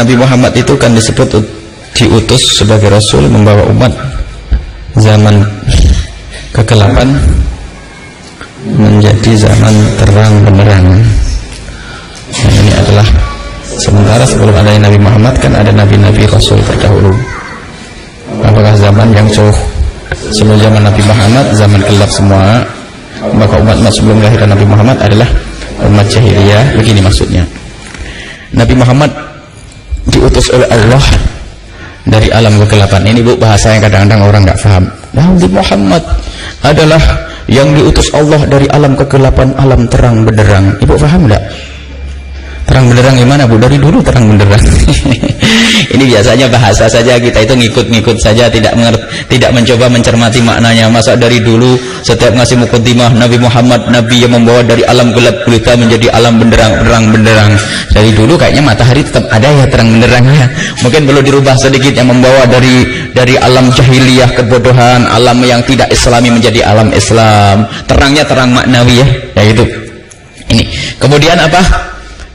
Nabi Muhammad itu kan disebut diutus sebagai Rasul membawa umat zaman kegelapan menjadi zaman terang benderang. Nah, ini adalah sementara sebelum ada Nabi Muhammad kan ada Nabi-Nabi Rasul terdahulu. Apakah zaman yang jauh? Sebelum zaman Nabi Muhammad zaman gelap semua. Maka umat-umat sebelum lahir Nabi Muhammad adalah umat jahiliyah. Begini maksudnya. Nabi Muhammad diutus oleh Allah dari alam kegelapan. Ini bu bahasa yang kadang-kadang orang nggak paham Nabi Muhammad adalah yang diutus Allah dari alam kegelapan alam terang benderang. Ibu paham nggak terang benderang gimana bu? Dari dulu terang benderang. Ini biasanya bahasa saja kita itu ngikut-ngikut saja tidak mengerti, tidak mencoba mencermati maknanya. Masa dari dulu setiap ngasih mukadimah Nabi Muhammad Nabi yang membawa dari alam gelap gulita menjadi alam benderang terang benderang. Dari dulu kayaknya matahari tetap ada ya terang benderangnya mungkin perlu dirubah sedikit yang membawa dari dari alam jahiliyah kebodohan alam yang tidak islami menjadi alam Islam. Terangnya terang maknawi ya ya itu ini. Kemudian apa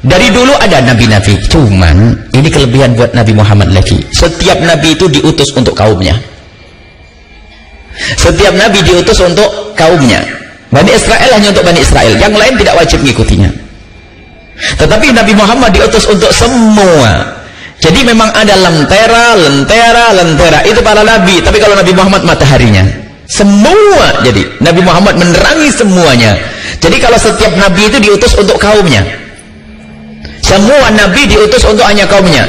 dari dulu ada nabi-nabi, cuman ini kelebihan buat Nabi Muhammad lagi. Setiap nabi itu diutus untuk kaumnya. Setiap nabi diutus untuk kaumnya. Bani Israel hanya untuk Bani Israel, yang lain tidak wajib mengikutinya. Tetapi Nabi Muhammad diutus untuk semua. Jadi memang ada lentera, lentera, lentera. Itu para nabi. Tapi kalau Nabi Muhammad mataharinya. Semua. Jadi Nabi Muhammad menerangi semuanya. Jadi kalau setiap nabi itu diutus untuk kaumnya. Semua nabi diutus untuk hanya kaumnya.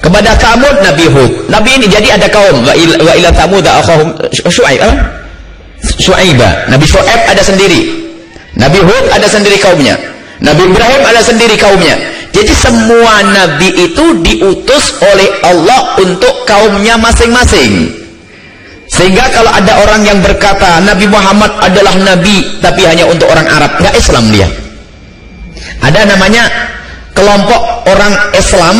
Kepada Thamud Nabi Hud. Nabi ini jadi ada kaum wa ila Thamud akhahum Syuaib. Nabi Syuaib ada sendiri. Nabi Hud ada sendiri kaumnya. Nabi Ibrahim ada sendiri kaumnya. Jadi semua nabi itu diutus oleh Allah untuk kaumnya masing-masing. Sehingga kalau ada orang yang berkata Nabi Muhammad adalah nabi tapi hanya untuk orang Arab, nggak Islam dia. Ada namanya kelompok orang Islam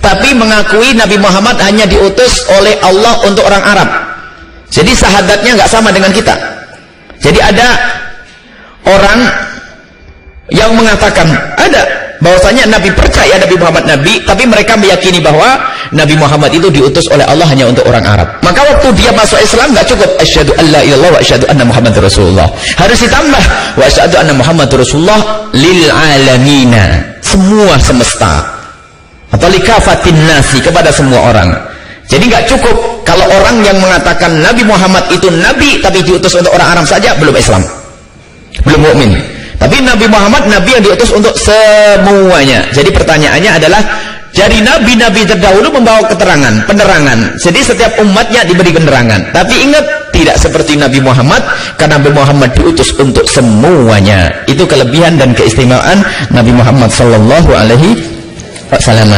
tapi mengakui Nabi Muhammad hanya diutus oleh Allah untuk orang Arab. Jadi sahadatnya nggak sama dengan kita. Jadi ada orang yang mengatakan ada bahwasanya Nabi percaya Nabi Muhammad Nabi tapi mereka meyakini bahwa Nabi Muhammad itu diutus oleh Allah hanya untuk orang Arab. Maka waktu dia masuk Islam nggak cukup. Asyhadu alla ilallah wa asyhadu anna Muhammad Rasulullah. Harus ditambah wa asyhadu anna Muhammad Rasulullah lil alamina. Semua semesta. Atau likafatin nasi kepada semua orang. Jadi nggak cukup. Kalau orang yang mengatakan Nabi Muhammad itu Nabi tapi diutus untuk orang Arab saja belum Islam. Belum mukmin. Tapi Nabi Muhammad Nabi yang diutus untuk semuanya. Jadi pertanyaannya adalah dari nabi-nabi terdahulu membawa keterangan, penerangan. Jadi setiap umatnya diberi penerangan. Tapi ingat tidak seperti Nabi Muhammad karena Nabi Muhammad diutus untuk semuanya. Itu kelebihan dan keistimewaan Nabi Muhammad sallallahu alaihi wasallam.